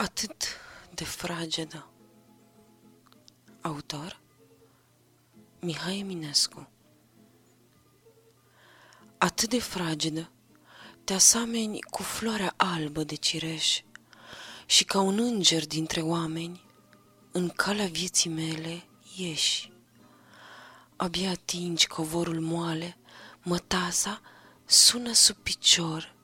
atât de fragedă. Autor Mihai Eminescu Atât de fragedă, te asameni cu floarea albă de cireș și ca un înger dintre oameni, în calea vieții mele ieși. Abia atingi covorul moale, mătasa sună sub picior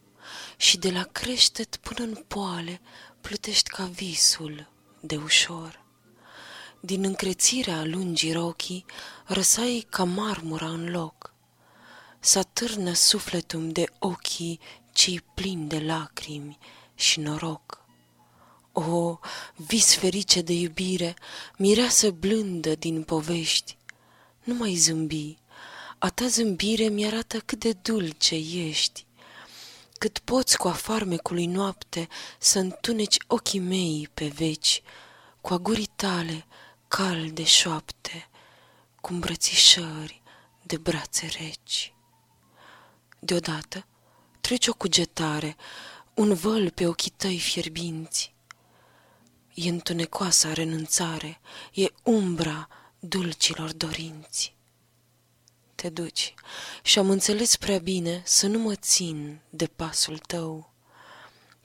și de la creștet până în poale plutești ca visul de ușor. Din încrețirea lungii rochii răsai ca marmura în loc. S-atârnă sufletul de ochii cei plini de lacrimi și noroc. O, vis ferice de iubire, mireasă blândă din povești, nu mai zâmbi, a ta zâmbire mi-arată cât de dulce ești cât poți cu a farmecului noapte să întuneci ochii mei pe veci, cu agurii tale calde șoapte, cu îmbrățișări de brațe reci. Deodată trece o cugetare, un văl pe ochii tăi fierbinți. E întunecoasa renunțare, e umbra dulcilor dorinți te duci și am înțeles prea bine să nu mă țin de pasul tău.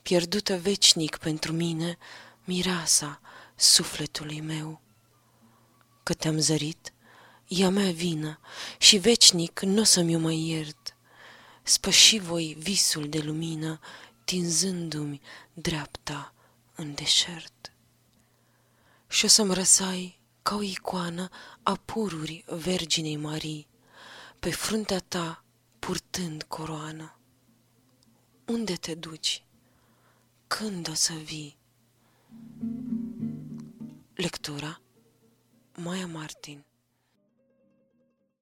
Pierdută veșnic pentru mine, mireasa sufletului meu. Că te-am zărit, ea mea vină și veșnic nu o să-mi mai iert. Spăși voi visul de lumină, tinzându-mi dreapta în deșert. Și o să-mi răsai ca o icoană a pururi Verginei Marii, pe fruntea ta purtând coroană. Unde te duci? Când o să vii? Lectura Maia Martin